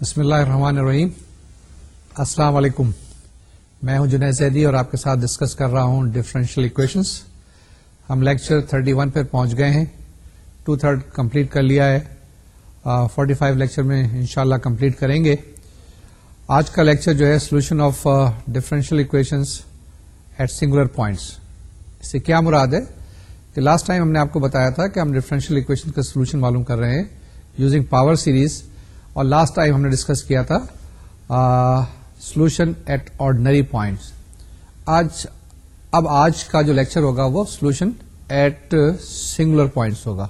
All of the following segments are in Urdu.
بسم اللہ الرحمن الرحیم السلام علیکم میں ہوں جنید زیدی اور آپ کے ساتھ ڈسکس کر رہا ہوں ڈفرینشیل اکویشنس ہم لیکچر 31 ون پہ پہنچ گئے ہیں ٹو تھرڈ کمپلیٹ کر لیا ہے فورٹی فائیو لیکچر میں انشاءاللہ شاء کمپلیٹ کریں گے آج کا لیکچر جو ہے solution of differential equations at singular points اس سے کیا مراد ہے کہ لاسٹ ٹائم ہم نے آپ کو بتایا تھا کہ ہم ڈفرینشیل اکویشن کا سولوشن معلوم کر رہے ہیں یوزنگ پاور سیریز اور لاسٹ ٹائم ہم نے ڈسکس کیا تھا سولوشن ایٹ آرڈنری پوائنٹس اب آج کا جو لیکچر ہوگا وہ سولوشن ایٹ سنگولر پوائنٹس ہوگا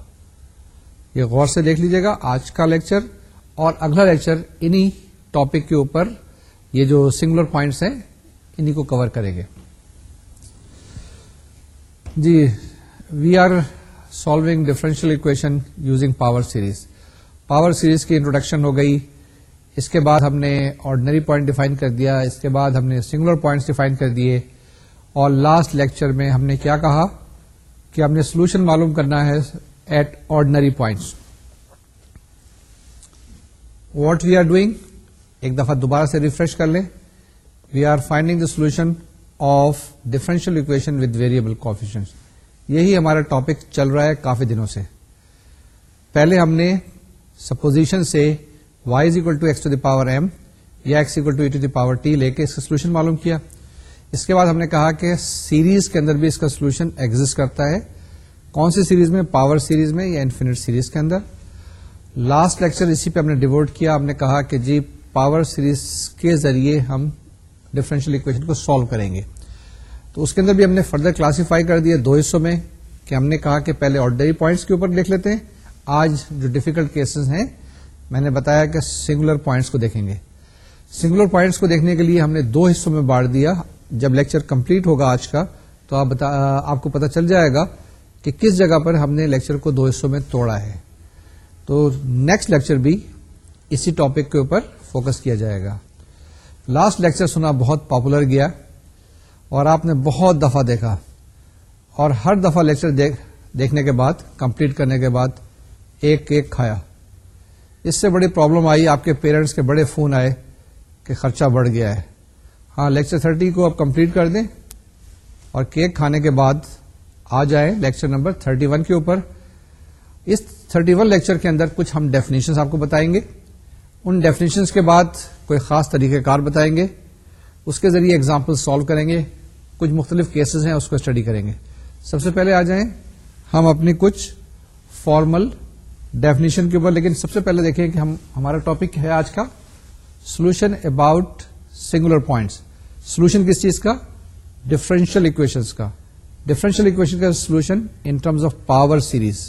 یہ غور سے دیکھ لیجیے گا آج کا لیکچر اور اگلا لیکچر انہی ٹاپک کے اوپر یہ جو سنگولر پوائنٹس ہیں انہی کو کور کریں گے جی we are solving differential equation using power series power series کی انٹروڈکشن ہو گئی اس کے بعد ہم نے آرڈنری پوائنٹ ڈیفائن کر دیا اس کے بعد ہم نے سنگولر پوائنٹس ڈیفائن کر دیے اور لاسٹ لیکچر میں ہم نے کیا کہا کہ ہم نے سولوشن معلوم کرنا ہے at ordinary points what we are doing ایک دفعہ دوبارہ سے ریفریش کر لیں we are finding the solution of differential equation with variable coefficient یہی ہمارا ٹاپک چل رہا ہے کافی دنوں سے پہلے ہم نے سپوزیشن سے is equal to to x the power m یا x equal to e to the power t لے کے اس کا سولوشن معلوم کیا اس کے بعد ہم نے کہا کہ سیریز کے اندر بھی اس کا سولوشن ایگزٹ کرتا ہے کون سی سیریز میں پاور سیریز میں یا انفینٹ سیریز کے اندر لاسٹ لیکچر اسی پہ ہم نے ڈیوٹ کیا ہم نے کہا کہ جی پاور سیریز کے ذریعے ہم ڈفرینشیل اکویشن کو سالو کریں گے تو اس کے اندر بھی ہم نے فردر کلاسیفائی کر دیا دو حصوں میں کہ ہم نے کہا کہ پہلے آرڈری پوائنٹس کے اوپر لکھ لیتے ہیں آج جو ڈیفیکلٹ کیسز ہیں میں نے بتایا کہ سنگولر پوائنٹس کو دیکھیں گے سنگولر پوائنٹس کو دیکھنے کے لیے ہم نے دو حصوں میں بانٹ دیا جب لیکچر کمپلیٹ ہوگا آج کا تو آپ بتا آپ کو پتا چل جائے گا کہ کس جگہ پر ہم نے لیکچر کو دو حصوں میں توڑا ہے تو نیکسٹ لیکچر بھی اسی ٹاپک کے اوپر فوکس کیا جائے گا لاسٹ لیکچر سنا بہت پاپولر گیا اور آپ نے بہت دفعہ دیکھا اور ہر دفعہ لیکچر دیکھ دیکھنے کے بعد کمپلیٹ کرنے کے بعد ایک کیک کھایا اس سے بڑی پرابلم آئی آپ کے پیرنٹس کے بڑے فون آئے کہ خرچہ بڑھ گیا ہے ہاں لیکچر تھرٹی کو آپ کمپلیٹ کر دیں اور کیک کھانے کے بعد آ جائیں لیکچر نمبر تھرٹی ون کے اوپر اس تھرٹی ون لیکچر کے اندر کچھ ہم ڈیفینیشن آپ کو بتائیں گے ان ڈیفینیشنس کے بعد کوئی خاص طریقہ کار بتائیں گے اس کے ذریعے اگزامپل سالو کریں گے کچھ مختلف کیسز ہیں اس کو اسٹڈی کریں گے سب سے پہلے آ جائیں ہم اپنی کچھ فارمل ڈیفنیشن کے اوپر لیکن سب سے پہلے دیکھیں کہ ہم ہمارا ٹاپک ہے آج کا solution about singular points solution کس چیز کا ڈفرینشیل اکویشن کا ڈفرینشیل اکویشن کا solution in terms of power series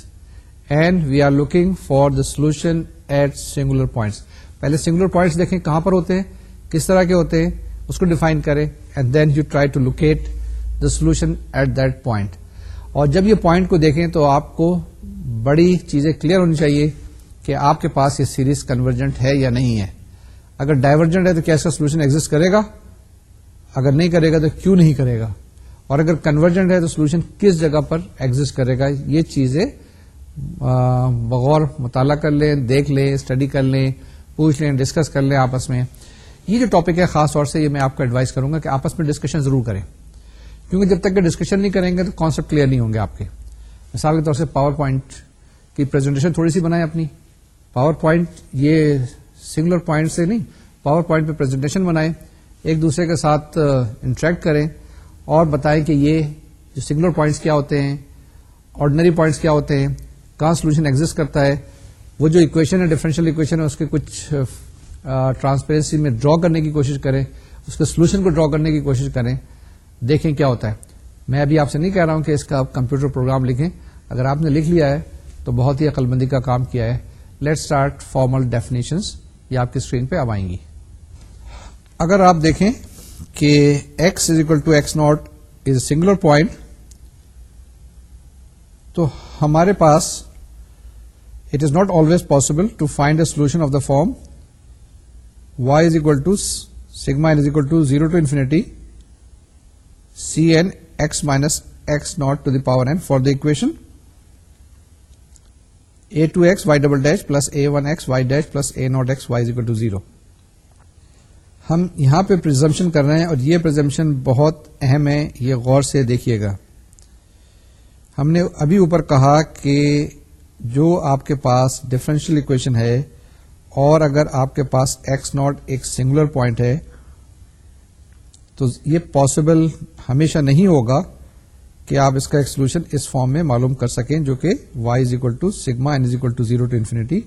and we are looking for the solution at singular points پہلے سنگولر پوائنٹس دیکھیں کہاں پر ہوتے ہیں کس طرح کے ہوتے ہیں اس کو ڈیفائن کریں and then you try to locate the solution at that point اور جب یہ پوائنٹ کو دیکھیں تو آپ کو بڑی چیزیں کلیئر ہونی چاہیے کہ آپ کے پاس یہ سیریز کنورجنٹ ہے یا نہیں ہے اگر ڈائیورجنٹ ہے تو کیسا سولوشن ایگزٹ کرے گا اگر نہیں کرے گا تو کیوں نہیں کرے گا اور اگر کنورجنٹ ہے تو سولوشن کس جگہ پر ایگزٹ کرے گا یہ چیزیں بغور مطالعہ کر لیں دیکھ لیں اسٹڈی کر لیں پوچھ لیں ڈسکس کر لیں آپس میں یہ جو ٹاپک ہے خاص طور سے یہ میں آپ کو ایڈوائز کروں گا کہ آپس میں ڈسکشن ضرور کریں کیونکہ جب تک کہ ڈسکشن نہیں کریں گے تو کانسپٹ کلیئر نہیں ہوں گے آپ کے مثال کے طور سے پاور پوائنٹ کی پرزنٹیشن تھوڑی سی بنائیں اپنی پاور پوائنٹ یہ سنگلر پوائنٹ سے نہیں پاور پوائنٹ پہ پرزنٹیشن بنائیں ایک دوسرے کے ساتھ انٹریکٹ کریں اور بتائیں کہ یہ جو سنگلر پوائنٹس کیا ہوتے ہیں آرڈنری پوائنٹس کیا ہوتے ہیں کہاں سولوشن ایگزٹ کرتا ہے وہ جو اکویشن ہے ڈفرینشیل اکویشن ہے اس کے کچھ ٹرانسپیرنسی میں ڈرا کرنے کی کوشش کریں اس کے سولوشن کو ڈرا کرنے کی کوشش کریں دیکھیں کیا ہوتا ہے میں ابھی آپ سے نہیں کہہ رہا ہوں کہ اس کا کمپیوٹر پروگرام لکھیں اگر آپ نے لکھ لیا ہے تو بہت ہی عقل بندی کا کام کیا ہے لیٹ اسٹارٹ فارمل ڈیفینیشن یہ آپ کی اسکرین پہ اب آئیں گی اگر آپ دیکھیں کہ x is equal to x not is a singular point تو ہمارے پاس it is not always possible to find a solution of the form y is equal to sigma is equal to zero to infinity c n power for the equation a two x y double dash plus a one y dash plus a is equal to zero ہم یہاں پہ پرزمپشن کر رہے ہیں اور یہ پرزمپشن بہت اہم ہے یہ غور سے دیکھیے گا ہم نے ابھی اوپر کہا کہ جو آپ کے پاس ڈفرینشیل اکویشن ہے اور اگر آپ کے پاس ایکس ناٹ ایک سنگولر پوائنٹ ہے تو یہ پاسبل ہمیشہ نہیں ہوگا کہ آپ اس کا ایک سولوشن اس فارم میں معلوم کر سکیں جو کہ y is equal to sigma n is equal to zero to infinity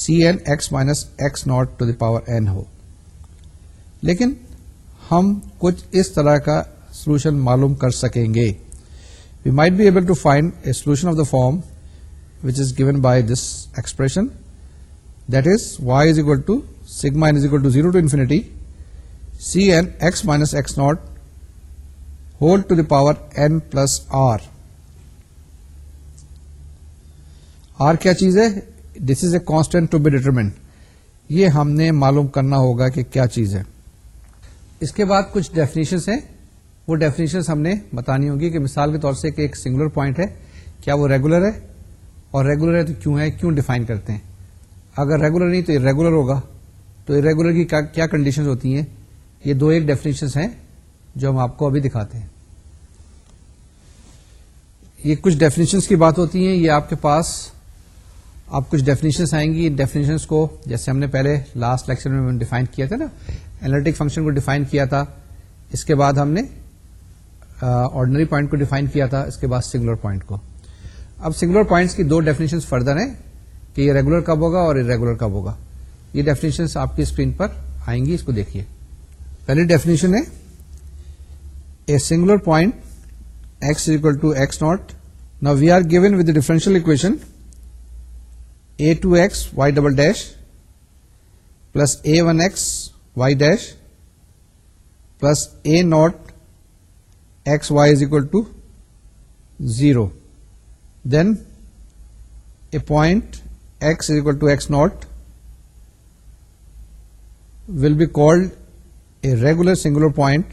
c n x minus x not to the power n ہو لیکن ہم کچھ اس طرح کا سولوشن معلوم کر سکیں گے we might be able to find a solution of the form which is given by this expression that is y is equal to n is equal to zero to infinity c n x minus x not whole to the power n plus r r کیا چیز ہے this is a constant to be determined یہ ہم نے معلوم کرنا ہوگا کہ کیا چیز ہے اس کے بعد کچھ ڈیفینیشن ہیں وہ ڈیفینیشن ہم نے بتانی ہوگی کہ مثال کے طور سے ایک سنگولر پوائنٹ ہے کیا وہ ریگولر ہے اور ریگولر ہے تو کیوں ہے کیوں ڈیفائن کرتے ہیں اگر ریگولر نہیں تو ریگولر ہوگا تو ریگولر کی کیا کنڈیشن ہوتی ہیں یہ دو ایک ڈیفینیشن ہیں جو ہم آپ کو ابھی دکھاتے ہیں یہ کچھ ڈیفینیشنس کی بات ہوتی ہیں یہ آپ کے پاس آپ کچھ ڈیفینیشنس آئیں گی کو جیسے ہم نے پہلے لاسٹ لیکچر میں ڈیفائن کیا تھا نا اینالٹک فنکشن کو ڈیفائن کیا تھا اس کے بعد ہم نے آرڈنری پوائنٹ کو ڈیفائن کیا تھا اس کے بعد سنگولر پوائنٹ کو اب سنگولر پوائنٹس کی دو ڈیفینیشنس فردر ہیں کہ یہ ریگولر کب ہوگا اور ارے کب ہوگا یہ ڈیفینیشن آپ کی اسکرین پر آئیں گی اس کو دیکھیے پہلی ڈیفینیشن ہے a singular point x equal to x not نا we are given with differential equation a two x y double dash plus a one x y dash plus a not x y is equal to zero then a point x is equal to x not will called regular singular point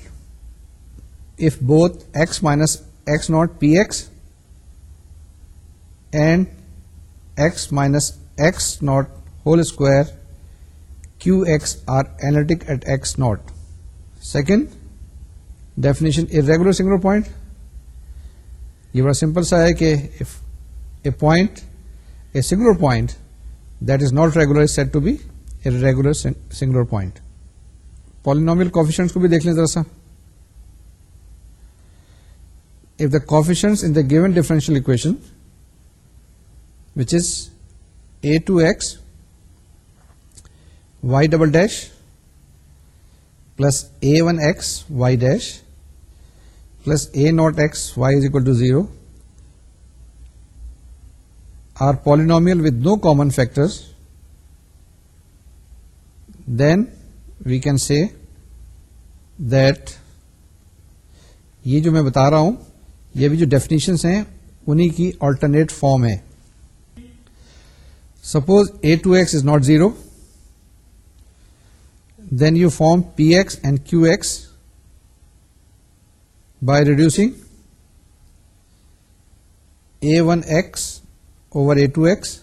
if both x minus s not p s and s minus s not whole square q x are analytic at s not second definition irregular singular point یہ بڑا سمپل سا ہے کہ singular point that is not regular said to be regular singular point polynomial coefficients کو بھی دیکھ لیں ذرا سا if the coefficient given differential equation which is a two s y double dash plus a one s y dash plus a not s y is equal to zero are polynomial with no common factor then we can see that یہ جو میں بتا رہا ہوں یہ بھی جو ڈیفینیشنس ہیں انہیں کی آلٹرنیٹ فارم ہے suppose a two x is not zero then you form p x and q x by reducing a one x over a two x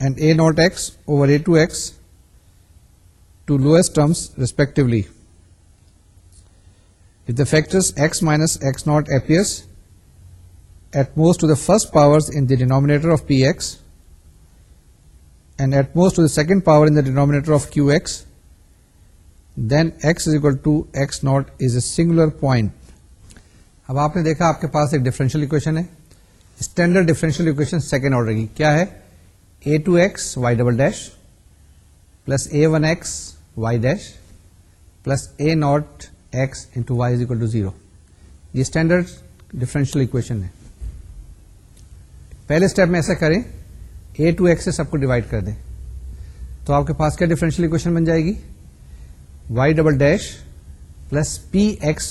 and a not x over a two x to lowest terms respectively factors x minus x not appears at most to the first powers in the denominator of p and and at most to the second power in denominator of q then then x equal to x not is a singular point اب آپ نے دیکھا آپ کے پاس ایک ڈیفرنشیل اکویشن ہے standard differential equation second order کی کیا ہے a two x y double dash plus a one x y dash plus a not x into y is equal to 0 یہ اسٹینڈرڈ differential اکویشن ہے پہلے اسٹیپ میں ایسا کریں اے ٹو ایکس سے سب کو ڈیوائڈ کر دیں تو آپ کے پاس کیا ڈیفرنشیل اکویشن بن جائے گی y double dash plus p x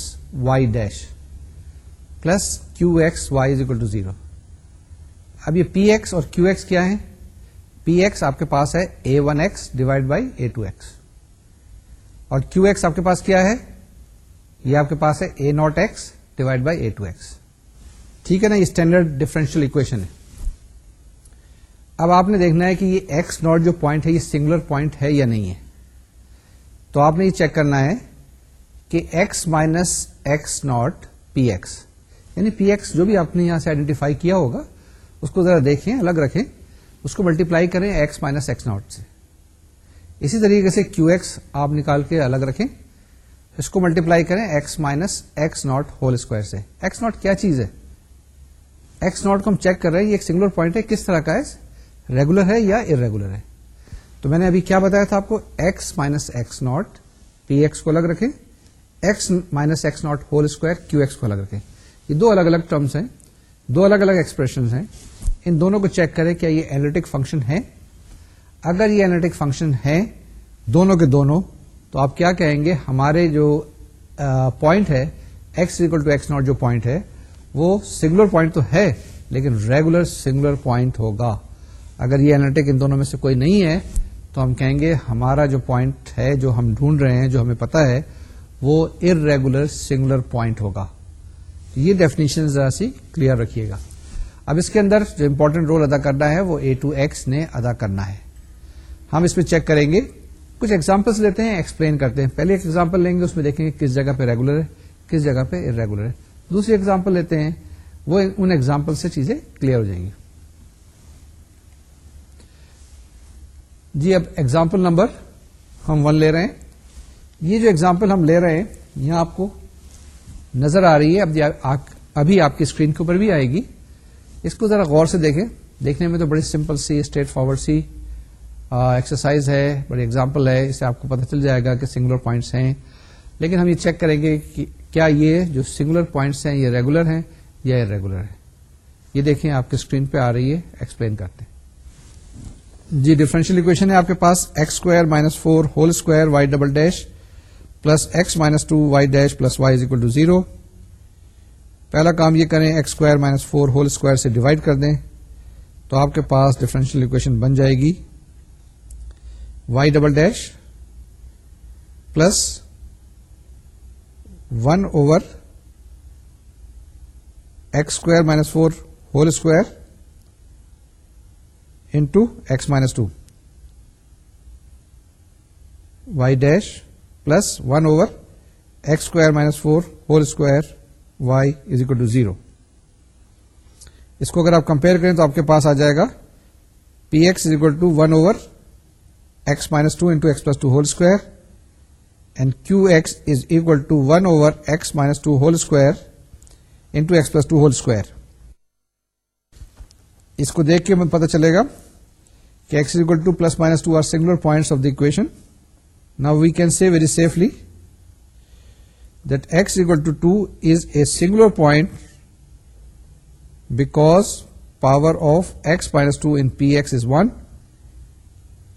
y dash plus q x y is equal to zero اب یہ پی ایکس اور کیو ایکس کیا ہے پی ایکس آپ کے پاس ہے a one x divide by a two x اور کیو ایکس آپ کے پاس کیا ہے یہ آپ کے پاس ہے a not x divide by a two x ٹھیک ہے نا یہ اسٹینڈرڈ ڈفرینشیل اکویشن ہے اب آپ نے دیکھنا ہے کہ یہ ایکس ناٹ جو پوائنٹ ہے یہ سنگولر پوائنٹ ہے یا نہیں ہے تو آپ نے یہ چیک کرنا ہے کہ x minus x not p x یعنی پی ایکس جو بھی آپ نے یہاں سے آئیڈینٹیفائی کیا ہوگا اس کو ذرا دیکھیں الگ رکھیں اس کو ملٹیپلائی کریں ایکس مائنس ایکس ناٹ سے اسی طریقے سے کیو ایکس آپ نکال کے الگ رکھیں اس کو ملٹیپلائی کریں x minus x not whole square سے ایکس ناٹ کیا چیز ہے ایکس ناٹ کو ہم چیک کر رہے ہیں یہ ایک سنگولر پوائنٹ ہے کس طرح کا ہے ریگولر ہے یا ارگولر ہے تو میں نے ابھی کیا بتایا تھا آپ کو x minus x not p x کو الگ رکھیں x minus x not whole square q x کو الگ رکھیں یہ دو الگ الگ ٹرمس ہیں دو الگ الگ ایکسپریشن ہیں ان دونوں کو چیک کریں کیا یہ یہ اینالٹک اینالٹک فنکشن ہے اگر فنکشن ہے دونوں کے دونوں تو آپ کیا کہیں گے ہمارے جو پوائنٹ ہے x equal to x not جو پوائنٹ ہے وہ سنگولر پوائنٹ تو ہے لیکن ریگولر سنگولر پوائنٹ ہوگا اگر یہ اینالٹک ان دونوں میں سے کوئی نہیں ہے تو ہم کہیں گے ہمارا جو پوائنٹ ہے جو ہم ڈھونڈ رہے ہیں جو ہمیں پتا ہے وہ ار ریگولر سنگولر پوائنٹ ہوگا یہ ڈیفینیشن ذرا سی کلیئر رکھیے گا اب اس کے اندر جو امپورٹنٹ رول ادا کرنا ہے وہ اے ٹو ایکس نے ادا کرنا ہے ہم اس میں چیک کریں گے کچھ ایگزامپلس لیتے ہیں ایکسپلین کرتے ہیں پہلے ایک ایگزامپل لیں گے اس میں دیکھیں گے کس جگہ پہ ریگولر ہے کس جگہ پہ ار ریگولر ہے دوسری ایگزامپل لیتے ہیں وہ ان ایگزامپل سے چیزیں کلیئر ہو جائیں گی جی اب ایگزامپل نمبر ہم ون لے رہے ہیں یہ جو ایگزامپل ہم لے رہے ہیں یہاں آپ کو نظر آ رہی ہے اب ابھی آپ کی اسکرین کے اوپر بھی آئے گی اس کو ذرا غور سے دیکھیں دیکھنے میں تو بڑی سمپل سی اسٹریٹ فارورڈ سی ایکسرسائز ہے بڑی ایگزامپل ہے اسے آپ کو پتہ چل جائے گا کہ سنگولر پوائنٹس ہیں لیکن ہم یہ چیک کریں گے کہ کیا یہ جو سنگولر پوائنٹس ہیں یہ ریگولر ہیں یا ارگولر ہیں یہ دیکھیں آپ کی اسکرین پہ آ رہی ہے ایکسپلین کرتے ہیں جی ڈیفرنشیل اکویشن ہے آپ کے پاس x square minus four whole square y double dash plus x minus two y dash plus y is equal to zero پہلا کام یہ کریں x square minus four whole square سے ڈیوائڈ کر دیں تو آپ کے پاس ڈفرینشیل اکویشن بن جائے گی y double dash plus one over x square minus four whole square into x minus two y dash plus one over x square minus four whole square y is equal to zero اس کو اگر آپ کمپیئر کریں تو آپ کے پاس آ جائے گا p x is equal to one over اس کو دیکھ کے ہمیں پتا چلے گا کہ x equal to plus minus two are singular point of equation now we can see very safely that L to two is a singular point because power of x minus two in p x is one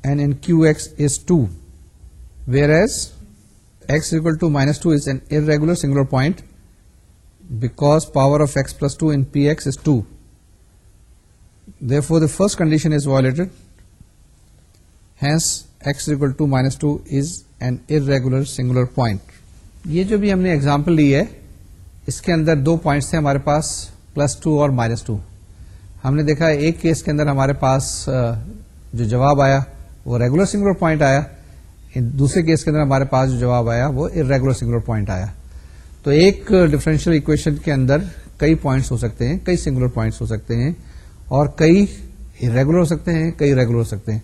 singular point in power of x plus two first p is two hence first condition two minus two is an an irregular singular point یہ جو بھی ہم نے اگزامپل لی ہے اس کے اندر دو پوائنٹس تھے ہمارے پاس پلس ٹو اور مائنس ٹو ہم نے دیکھا ایک کیس کے اندر ہمارے پاس جو جواب آیا وہ ریگولر سنگولر پوائنٹ آیا دوسرے کیس کے اندر ہمارے پاس جو جواب آیا وہ ارے سنگولر پوائنٹ آیا تو ایک ڈفرینشیل اکویشن کے اندر کئی پوائنٹس ہو سکتے ہیں کئی سنگولر پوائنٹس ہو سکتے ہیں اور کئی ارگولر ہو سکتے ہیں کئی ریگولر ہو سکتے ہیں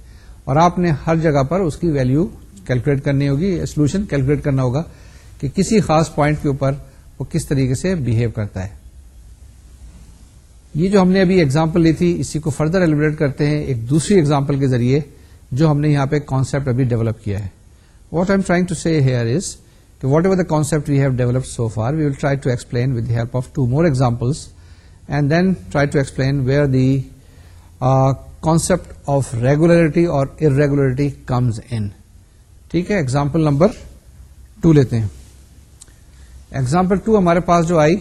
اور آپ نے ہر جگہ پر اس کی ویلو کیلکولیٹ کرنی ہوگی سولوشن کیلکولیٹ کرنا ہوگا کہ کسی خاص پوائنٹ کے اوپر وہ کس طریقے سے بہیو کرتا ہے یہ جو ہم نے ابھی ایگزامپل لی تھی اسی کو فردر ایلیبریٹ کرتے ہیں ایک دوسری ایگزامپل کے ذریعے جو ہم نے یہاں پہ کانسپٹ ابھی ڈیولپ کیا ہے what I trying to here is whatever the concept we have develop so far we will try to explain with help of two more examples and then try to explain where the concept of regularity اور ار ریگولرٹی کمز ان ٹھیک ہے ایگزامپل نمبر ٹو لیتے ہیں ایگزامپل ٹو ہمارے پاس جو آئی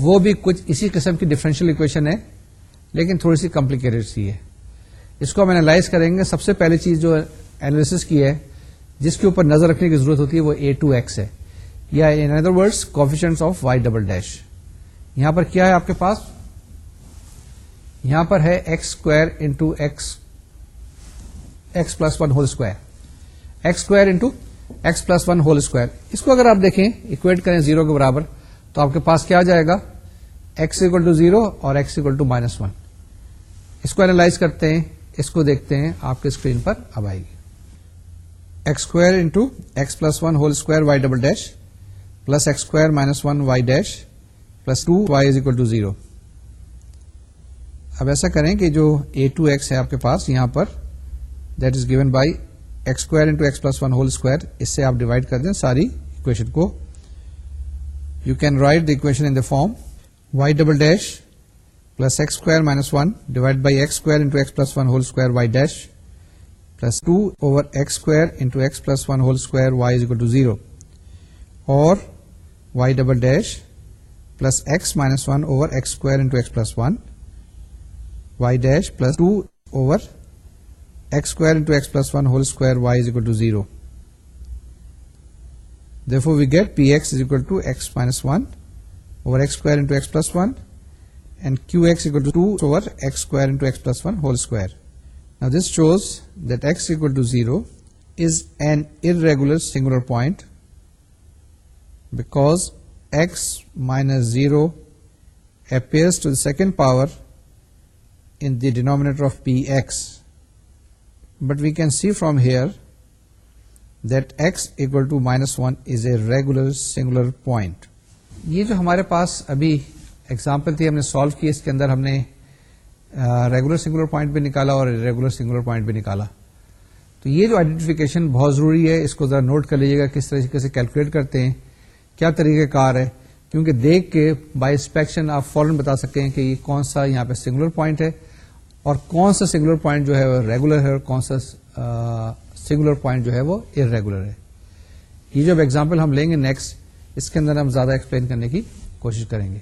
وہ بھی کچھ اسی قسم کی ڈفرینشیل اکویشن ہے لیکن تھوڑی سی کمپلیکیٹڈ سی ہے اس کو ہم اینالائز کریں گے سب سے پہلی چیز جو اینالس کی ہے جس کے اوپر نظر رکھنے کی ضرورت ہوتی ہے وہ اے ٹو ایکس ہے یا in other of y double dash یہاں پر کیا ہے آپ کے پاس یہاں پر ہے x x x square into plus one whole square x x square square into plus one whole اس کو اگر آپ دیکھیں اکویٹ کریں زیرو کے برابر تو آپ کے پاس کیا جائے گا ایکس اکول ٹو زیرو اور x equal to minus one اس کو اینالائز کرتے ہیں اس کو دیکھتے ہیں آپ کے اسکرین پر اب آئے گی x square into x plus one whole square y double dash plus x square minus one y dash plus two y is equal to zero اب ایسا کریں کہ جو اے ٹو ایکس ہے آپ کے پاس یہاں پر that is given by x square into x plus one whole square اس سے آپ ڈیوائڈ کر دیں ساری اکویشن کو you can write the equation in the form y double dash square minus one divide plus one whole to zero اور zeros an irregular singular point back x minus zero raised to the second power in the denominator of p s but we can see from his equal to minus one is a regular singular point یہ جو ہمارے پاس ابھی ایگزامپل تھی ہم نے سالو کی اس کے اندر ہم نے ریگولر سنگولر پوائنٹ بھی نکالا اور ریگولر سنگولر پوائنٹ بھی نکالا تو یہ جو آئیڈینٹیفیکیشن بہت ضروری ہے اس کو ذرا نوٹ کر لیجیے گا کس طریقے سے کیلکولیٹ کرتے ہیں کیا طریقہ کار ہے کیونکہ دیکھ کے بائی اسپیکشن آپ فوراً بتا سکتے ہیں کہ یہ کون سا یہاں پہ سنگولر پوائنٹ ہے اور کون سا سنگولر پوائنٹ جو ہے وہ ریگولر ہے اور کون سا سنگولر پوائنٹ جو ہے وہ ریگولر ہے یہ جو ایگزامپل ہم لیں گے نیکسٹ اس کے اندر ہم زیادہ ایکسپلین کرنے کی کوشش کریں گے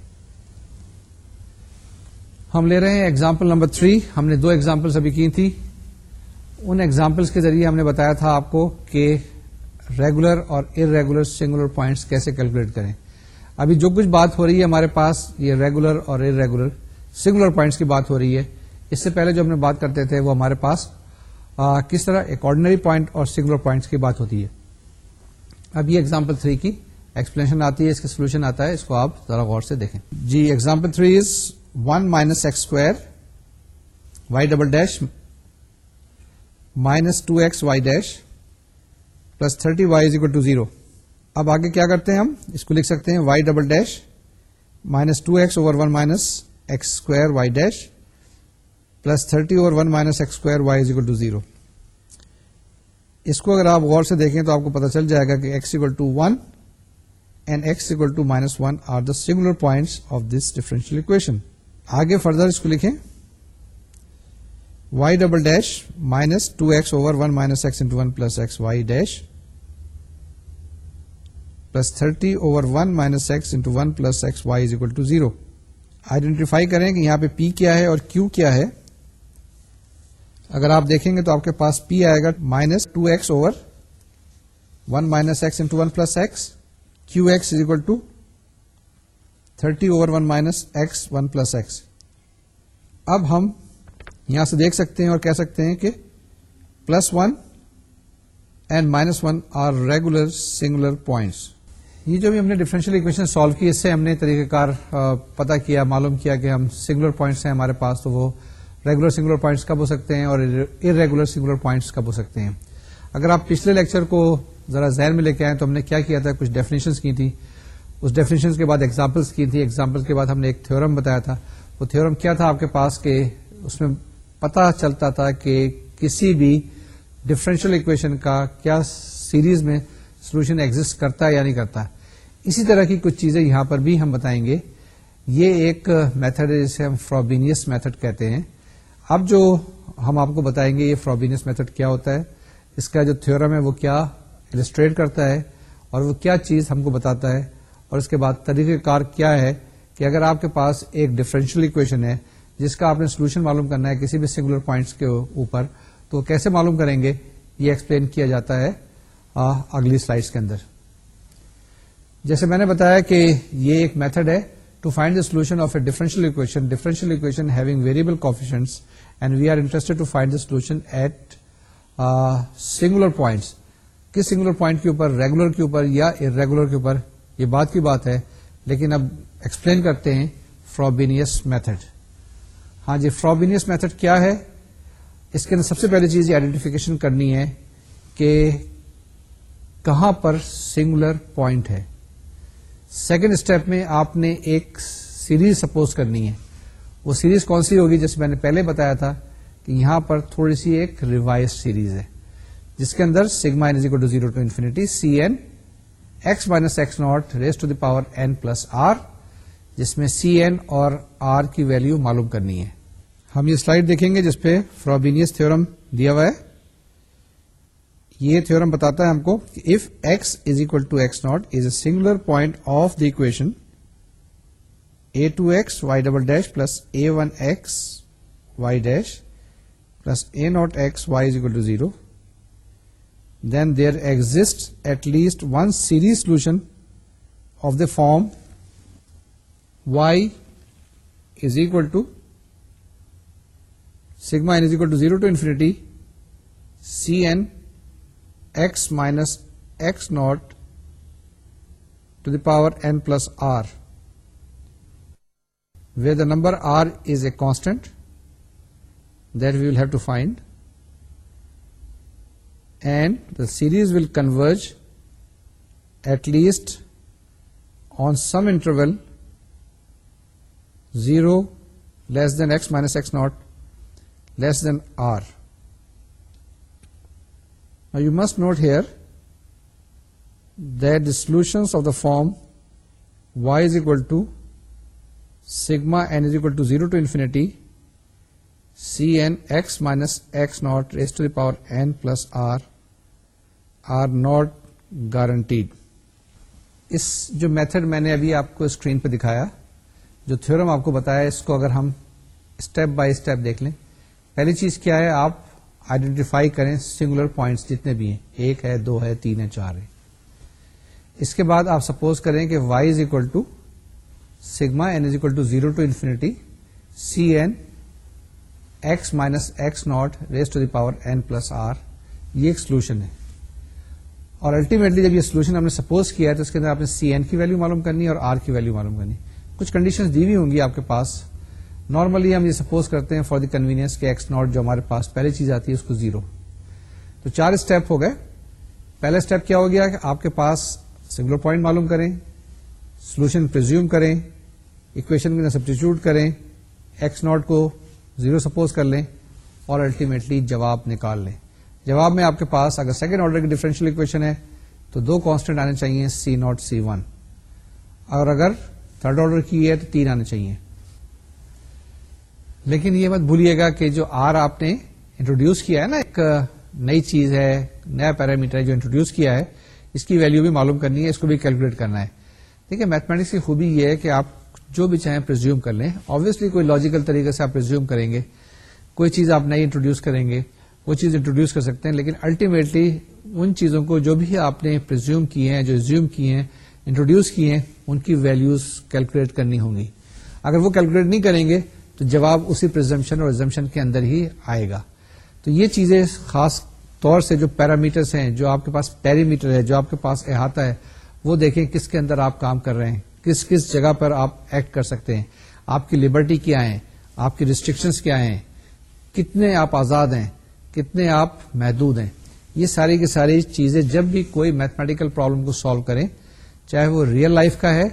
ہم لے رہے ہیں ایگزامپل نمبر تھری ہم نے دو ایگزامپلس ابھی کی تھی ان ایگزامپلس کے ذریعے ہم نے بتایا تھا آپ کو کہ ریگولر اور ار ریگولر سنگولر پوائنٹس کیسے کیلکولیٹ کریں ابھی جو کچھ بات ہو رہی ہے ہمارے پاس یہ ریگولر اور ار ریگولر سنگولر پوائنٹس کی بات ہو رہی ہے اس سے پہلے جو ہم نے بات کرتے تھے وہ ہمارے پاس آ, کس طرح ایک آرڈنری پوائنٹ اور سنگولر پوائنٹس کی بات ہوتی ہے اب یہ ایگزامپل تھری کی ایکسپلینشن آتی ہے اس کا سولوشن آتا ہے اس کو آپ ذرا غور سے دیکھیں جی example three one minus x square y double dash minus two x y dash plus thirty y is to zero اب آگے کیا کرتے ہیں ہم اس کو لکھ سکتے ہیں y double dash minus two x x over one minus square y dash plus thirty over one minus x square y is equal to zero اس کو اگر آپ غور سے دیکھیں تو آپ کو پتا چل جائے گا کہ x equal to one and x equal to minus one are the singular points of this differential equation آگے فردر اس کو لکھیں y double dash minus two x over one minus x into one plus x y dash plus thirty over one minus x into one plus x y is equal to zero identify کریں کہ یہاں پہ پی کیا ہے اور کیو کیا ہے اگر آپ دیکھیں گے تو آپ کے پاس پی آئے گا minus two x over one minus x into one plus x q x is equal to thirty over one minus x one plus x اب ہم یہاں سے دیکھ سکتے ہیں اور کہہ سکتے ہیں کہ plus one and minus one are regular singular points یہ جو بھی ہم نے اکویشن سالو کی اس سے ہم نے طریقہ کار پتا کیا معلوم کیا کہ ہم سنگولر پوائنٹس ہیں ہمارے پاس تو وہ ریگولر سنگولر پوائنٹس کب ہو سکتے ہیں اور ار ریگولر سنگولر پوائنٹس کب ہو سکتے ہیں اگر آپ پچھلے لیکچر کو ذرا ذہن میں لے کے آئے تو ہم نے کیا کیا تھا کچھ ڈیفینیشنس کی تھیں اس ڈیفینیشن کے بعد ایگزامپلس کی تھی ایگزامپل کے بعد ہم نے ایک تھورم بتایا تھا وہ تھورم کیا تھا آپ کے پاس کہ اس میں پتا چلتا تھا کہ کسی بھی ڈفرینشیل اکویشن کا کیا سیریز میں سولوشن ایگزٹ کرتا ہے یا نہیں کرتا اسی طرح کی کچھ چیزیں یہاں پر بھی ہم بتائیں گے یہ ایک میتھڈ ہے جسے ہم فروبینس میتھڈ کہتے ہیں اب جو ہم آپ کو بتائیں گے یہ فروبینس میتھڈ کیا ہوتا ہے اس کا جو تھورم ہے وہ کیا السٹریٹ کرتا ہے اور وہ کیا چیز ہم کو بتاتا ہے اور اس کے بعد طریقہ کار کیا ہے کہ اگر آپ کے پاس ایک ڈفرینشیل اکویشن ہے جس کا آپ نے سولوشن معلوم کرنا ہے کسی بھی سنگولر پوائنٹس کے اوپر تو کیسے معلوم کریں گے یہ ایکسپلین کیا جاتا ہے اگلی کے اندر جیسے میں نے بتایا کہ یہ ایک میتھڈ ہے to find the solution of a differential equation differential equation having variable coefficients and we are interested to find the solution at singular points کس سنگولر پوائنٹ کے اوپر ریگولر کے اوپر یا ارگولر کے اوپر یہ بات کی بات ہے لیکن اب ایکسپلین کرتے ہیں فروبینس میتھڈ ہاں جی فروبینس میتھڈ کیا ہے اس کے اندر سب سے پہلی چیز یہ آئیڈینٹیفکیشن کرنی ہے کہ کہاں پر سنگولر پوائنٹ ہے سیکنڈ اسٹیپ میں آپ نے ایک سیریز سپوز کرنی ہے وہ سیریز کون سی ہوگی جیسے میں نے پہلے بتایا تھا کہ یہاں پر تھوڑی سی ایک ریوائز سیریز ہے جس کے اندر to zero to infinity c n x minus x not the power n plus r جس میں سی این اور آر کی ویلو معلوم کرنی ہے ہم یہ سلائڈ دیکھیں گے جس پہ تھورم دیا ہوا ہے یہ تھورم بتاتا ہے ہم کو کہ if x x is is to not a singular point of the equation a two x y double dash plus a one x y dash plus a not x y is equal to zero then there exists at least one series solution of the form y is equal to sigma n is equal to 0 to infinity Cn x minus x naught to the power n plus r, where the number r is a constant that we will have to find and the series will converge at least on some interval 0 less than x minus x naught less than r. Now you must note here that the solutions of the form y is equal to sigma n is equal to 0 to infinity Cn x minus x naught raised to the power n plus r r not guaranteed اس جو میتھڈ میں نے ابھی آپ کو اسکرین پہ دکھایا جو تھورم آپ کو بتایا اس کو اگر ہم اسٹیپ بائی اسٹیپ دیکھ لیں پہلی چیز کیا ہے آپ آئیڈینٹیفائی کریں سنگولر پوائنٹس جتنے بھی ہیں ایک ہے دو ہے تین ہے چار ہے اس کے بعد آپ سپوز کریں کہ y is equal to sigma n is equal to zero to infinity c n x minus x not raised to the power n plus r یہ ایک سولوشن ہے اور الٹیمیٹلی جب یہ سولوشن ہم نے سپوز کیا ہے تو اس کے اندر آپ نے سی این کی ویلو معلوم کرنی اور آر کی ویلو معلوم کرنی کچھ کنڈیشن دی ہوئی ہوں گی آپ کے پاس نارملی ہم یہ سپوز کرتے ہیں فار دی کنوینئنس کے ایکس ناٹ جو ہمارے پاس پہلی چیز آتی ہے اس کو زیرو تو چار اسٹیپ ہو گئے پہلا اسٹیپ کیا ہو گیا کہ آپ کے پاس سنگولر پوائنٹ معلوم کریں سولوشن پرزیوم کریں اکویشن میں سبسٹیچیوٹ کریں ایکس ناٹ کو زیرو سپوز کر لیں اور الٹیمیٹلی جواب نکال لیں جواب میں آپ کے پاس اگر سیکنڈ آرڈر کی ڈیفرنشیل اکویشن ہے تو دو کانسٹینٹ آنے چاہیے سی ناٹ سی ون اور اگر تھرڈ آرڈر کی ہے تو تین آنے چاہیے لیکن یہ مت بھولیے گا کہ جو آر آپ نے انٹروڈیوس کیا ہے نا ایک نئی چیز ہے نیا پیرامیٹر ہے جو انٹروڈیوس کیا ہے اس کی ویلو بھی معلوم کرنی ہے اس کو بھی کیلکولیٹ کرنا ہے دیکھیے میتھمیٹکس کی خوبی یہ ہے کہ آپ جو بھی چاہیں پرزیوم کر لیں آبیسلی کوئی لاجیکل طریقے سے آپ پرزیوم کریں گے کوئی چیز آپ نئی انٹروڈیوس کریں گے وہ چیز انٹروڈیوس کر سکتے ہیں لیکن الٹیمیٹلی ان چیزوں کو جو بھی آپ نے پرزیوم کیے ہیں جو زیوم کیے ہیں انٹروڈیوس کیے ہیں ان کی ویلوز کیلکولیٹ کرنی ہوں گی اگر وہ کیلکولیٹ نہیں کریں گے تو جواب اسی پرزمپشن اور ایگزمپشن کے اندر ہی آئے گا تو یہ چیزیں خاص طور سے جو پیرامیٹرس ہیں جو آپ کے پاس پیریمیٹر ہے جو آپ کے پاس احاطہ ہے وہ دیکھیں کس کے اندر آپ کام کر رہے ہیں کس کس جگہ پر آپ ایکٹ کر سکتے ہیں آپ کی لبرٹی کیا ہے آپ کی ریسٹرکشنس کیا ہیں کتنے آپ آزاد ہیں کتنے آپ محدود ہیں یہ ساری کی ساری چیزیں جب بھی کوئی میتھمیٹیکل پرابلم کو سالو کریں چاہے وہ ریئل لائف کا ہے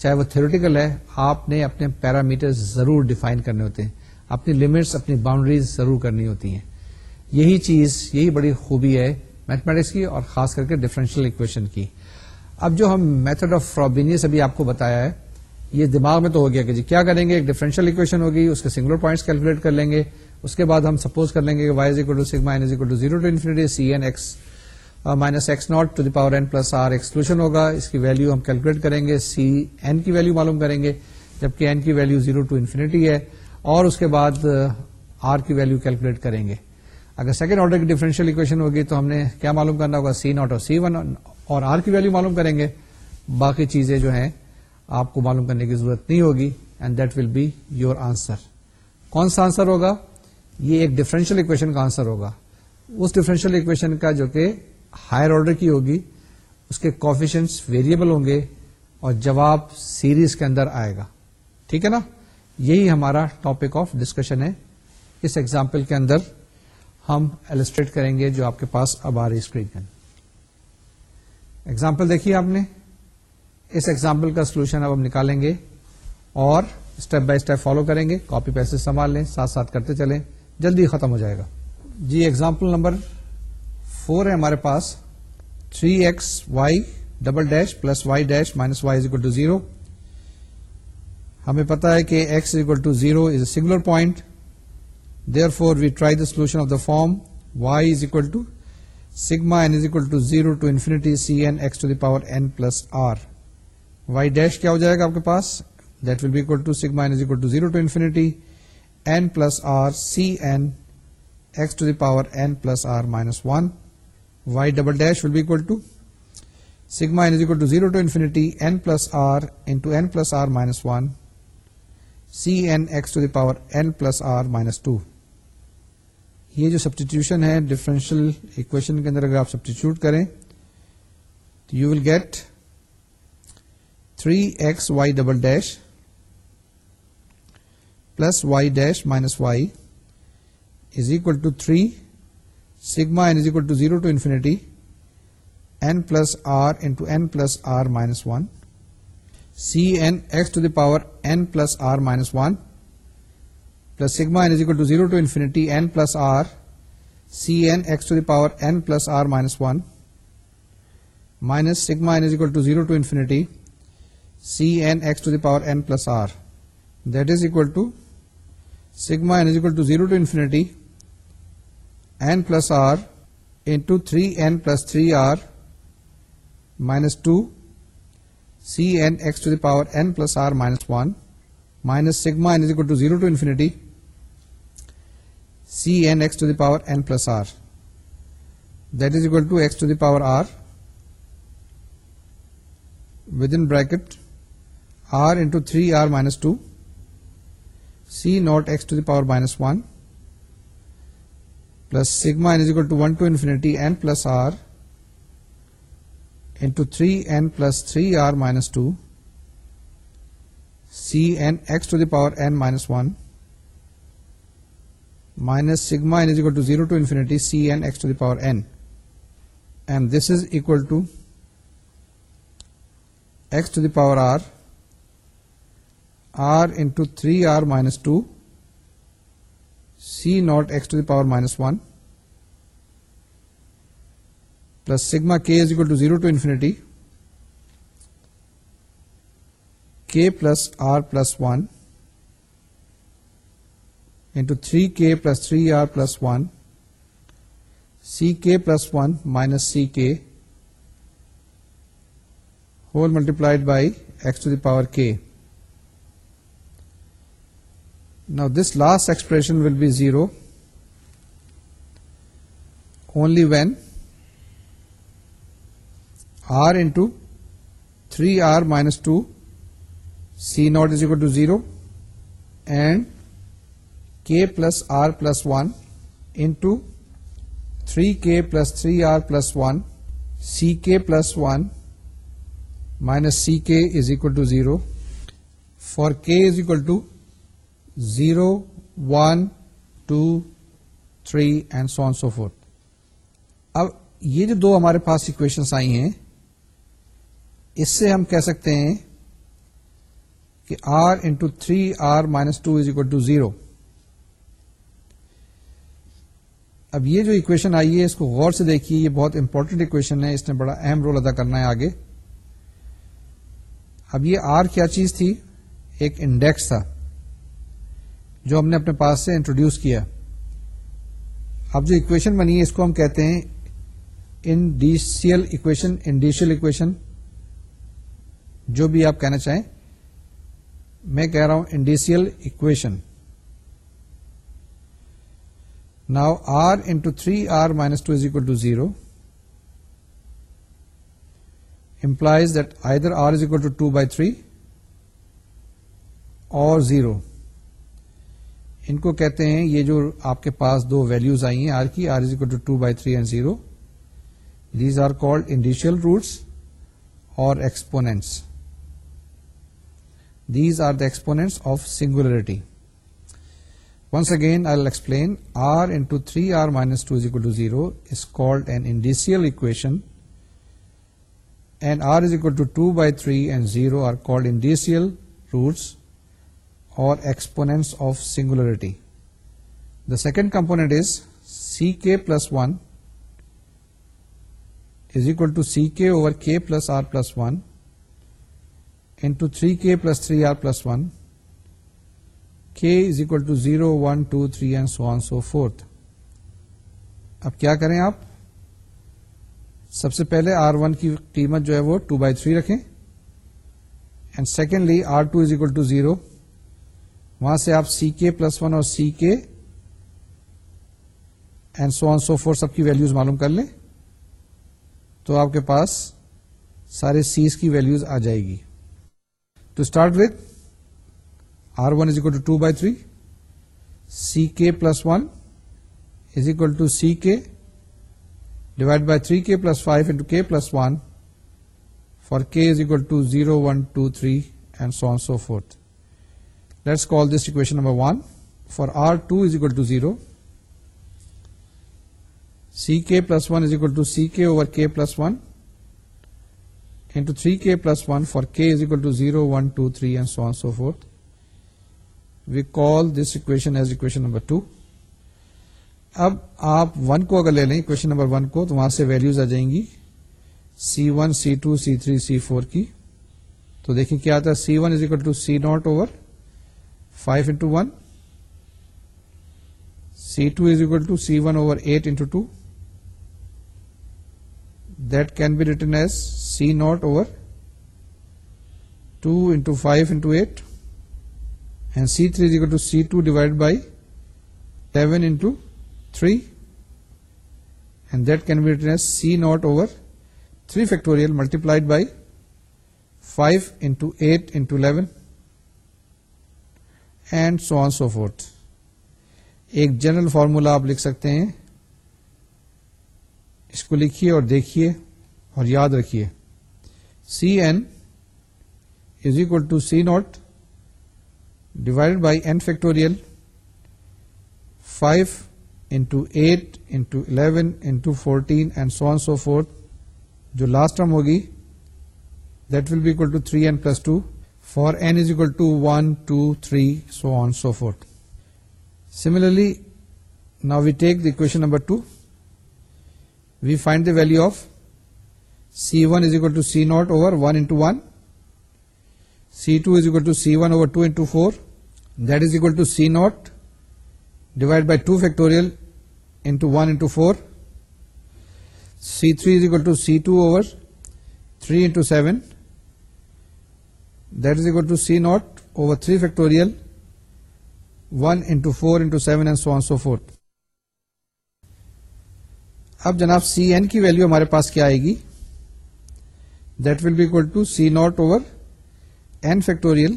چاہے وہ تھیوریٹیکل ہے آپ نے اپنے پیرامیٹر ضرور ڈیفائن کرنے ہوتے ہیں اپنی لمٹس اپنی باؤنڈریز ضرور کرنی ہوتی ہیں یہی چیز یہی بڑی خوبی ہے میتھمیٹکس کی اور خاص کر کے ڈفرینشیل اکویشن کی اب جو ہم میتھڈ آف فرابینیس ابھی آپ کو بتایا ہے یہ دماغ میں تو ہو گیا کہ جی کیا کریں گے ایک ڈفرینشیل اکویشن ہوگی اس کے سنگلر پوائنٹس کیلکولیٹ کر لیں گے اس کے بعد ہم سپوز کر لیں گے کہ y is equal to six minus equal to zero to infinity c n x minus x not to the power n plus r exclusion ہوگا اس کی ویلو ہم کیلکولیٹ کریں گے سی این کی ویلو معلوم کریں گے جبکہ این کی ویلو زیرو ٹو انفینٹی ہے اور اس کے بعد آر uh, کی ویلو کیلکولیٹ کریں گے اگر سیکنڈ آرڈر کی ڈیفرنشیل اکویشن ہوگی تو ہم نے کیا معلوم کرنا ہوگا سی ناٹ اور سی ون اور آر کی ویلو معلوم کریں گے باقی چیزیں جو ہیں آپ کو معلوم کرنے کی ضرورت نہیں ہوگی and that will be your answer کون سا آنسر ہوگا یہ ایک ڈفرینشیل اکویشن کا آنسر ہوگا اس ڈفرینشیل اکویشن کا جو کہ ہائر آرڈر کی ہوگی اس کے کوفیشنس ویریبل ہوں گے اور جواب سیریز کے اندر آئے گا ٹھیک ہے نا یہی ہمارا ٹاپک آف ڈسکشن ہے اس ایگزامپل کے اندر ہم ایلسٹریٹ کریں گے جو آپ کے پاس اب آ رہی اسکرین کے ایگزامپل دیکھیے آپ نے اس ایگزامپل کا سولوشن اب ہم نکالیں گے اور اسٹیپ بائی اسٹپ فالو کریں گے کاپی پیسے سنبھال لیں ساتھ ساتھ کرتے چلیں جلدی ختم ہو جائے گا جی ایگزامپل نمبر فور ہے ہمارے پاس three x y double dash plus y dash minus y to zero ہمیں پتا ہے کہ is equal to zero is a singular point therefore we try the solution of the form y is equal to n is equal to zero to infinity c n x to the power n plus r y dash کیا ہو جائے گا آپ کے پاس that will be equal equal to to n is zero to infinity c x to the power dash will equal to sigma infinity n plus r minus one c n x to the power r minus two یہ جو سبسٹیٹیوشن ہے ڈیفرنشیل اکویشن کے اندر اگر آپ سبسٹیچیوٹ کریں تو you will get three x y double dash plus y dash minus y equal to three equal to zero to infinity n plus r minus one c n x to the power sigma to zero n plus r c n x to the power r minus one minus equal to infinity c x to the power r is equal to sigmas to zero to infinity sigma to infinity c s to the power r this will power r bracket r three r minus two c not to the power minus one plus sigma to to c x to the power minus sigma to zero infinity c x to and this to the power r r into three r minus two c not x to the power minus one plus sigma k is equal to zero to infinity k plus r plus one into three k plus three r plus one c k plus one minus c k whole multiplied by x to the power k Now this last expression will be 0 only when r into 3r minus 2 c naught is equal to 0 and k plus r plus 1 into 3k plus 3r plus 1 ck plus 1 minus ck is equal to 0 for k is equal to zero one two three and so so four اب یہ جو دو ہمارے پاس اکویشن آئی ہیں اس سے ہم کہہ سکتے ہیں کہ r into three r minus two is equal to zero اب یہ جو اکویشن آئی ہے اس کو غور سے دیکھیے یہ بہت امپورٹنٹ اکویشن ہے اس نے بڑا اہم رول ادا کرنا ہے آگے اب یہ آر کیا چیز تھی ایک انڈیکس تھا جو ہم نے اپنے پاس سے انٹروڈیوس کیا اب جو اکویشن بنی ہے اس کو ہم کہتے ہیں انڈیشیل اکویشن انڈیشیل اکویشن جو بھی آپ کہنا چاہیں میں کہہ رہا ہوں indicial equation now r into three r minus two is equal to zero I there r is equal to two by three اور زیرو ان کو کہتے ہیں یہ جو آپ کے پاس دو ویلوز آئی ہیں آر کی r is equal to two by three and zero these are called indicial roots or exponents these are the exponents of singularity once again I explain r into three r minus two is equal to zero is called an indicial equation and r is equal to two by three and zero are called indicial roots or exponents of singularity the second component is c k plus one is equal to c k over k plus r plus one into three k plus three r plus one k is equal to zero one two three and so on so forth اب کیا کریں آپ سب سے پہلے آر ون کی قیمت جو ہے وہ ٹو بائی تھری رکھیں and secondly r two is equal to zero وہاں سے آپ سی کے پلس ون اور سی کے and so so on forth سب کی ویلوز معلوم کر لیں تو آپ کے پاس سارے سیز کی ویلوز آ جائے گی to start with r one is equal to two by three c k plus one is equal to c k divide by three k plus five into k plus one for k is equal to zero one two three and so on so fourth let's call this equation number one for r two is equal to zero c k plus one is equal to c k over K plus one into three K plus one for K is equal to zero one two three and so so forth we call this equation 2 equation number two اب آپ ون کو اگر لے لیں کوشچن نمبر ون کو تو وہاں سے ویلوز آ جائیں گی C one C two C three C four کی تو دیکھیں کیا آتا ہے C one is equal to C naught over 5 into 1. C2 is equal to C1 over 8 into 2. That can be written as C0 over 2 into 5 into 8. And C3 is equal to C2 divided by 7 into 3. And that can be written as C0 over 3 factorial multiplied by 5 into 8 into 11. And so on so forth ایک جنرل فارمولا آپ لکھ سکتے ہیں اس کو لکھیے اور دیکھیے اور یاد رکھیے C N is equal to C naught divide by N factorial five into eight into eleven into fourteen and so on so forth جو لاسٹ ٹرم ہوگی that will be equal to three N plus two for n is equal to 1, 2, 3, so on so forth. Similarly, now we take the equation number 2. We find the value of C1 is equal to C0 over 1 into 1. C2 is equal to C1 over 2 into 4. That is equal to C0 divided by 2 factorial into 1 into 4. C3 is equal to C2 over 3 into 7. C naught over three factorial one into four into seven so on so forth اب جناب سی این کی ویلو ہمارے پاس کیا آئے گی that will be equal to C naught over N factorial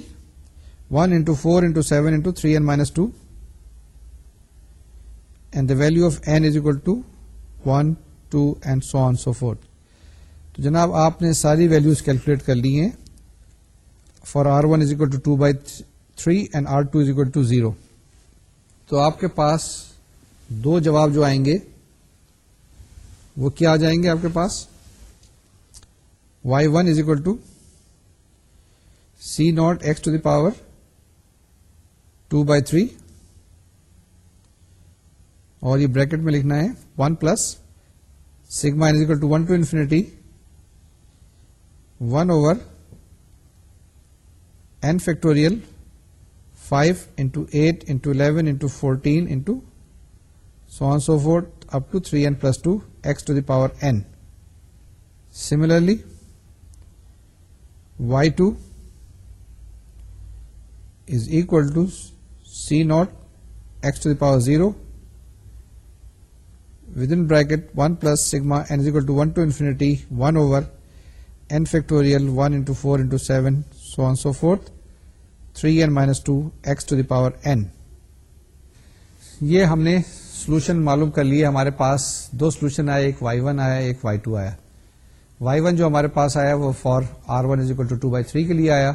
one into four into seven into three N minus two and the value of N is equal to one two and so on so four تو جناب آپ نے ساری ویلوز کیلکولیٹ کر لی ہیں for R one is equal to two by three and R two is equal to zero تو آپ کے پاس دو جواب جو آئیں گے وہ کیا آ جائیں گے آپ کے پاس Y one is equal to C naught X to the power two by three اور یہ بریکٹ میں لکھنا ہے one plus sigma to one to infinity one over E factorial five into eight into eleven into forty up thirteen plus two S to the power S similarly Y two as equal to C naught S to the power zero within bracket one plus sigma and equal to one to infinity one over N factorial one into four into seven so so forth three N minus two X to the power یہ ہم نے سولوشن معلوم کر لیے ہمارے پاس دو سولوشن آئے ایک وائی ون آیا ایک وائی ٹو آیا وائی ون جو ہمارے پاس آیا وہ four R one is equal to two by three کے لیے آیا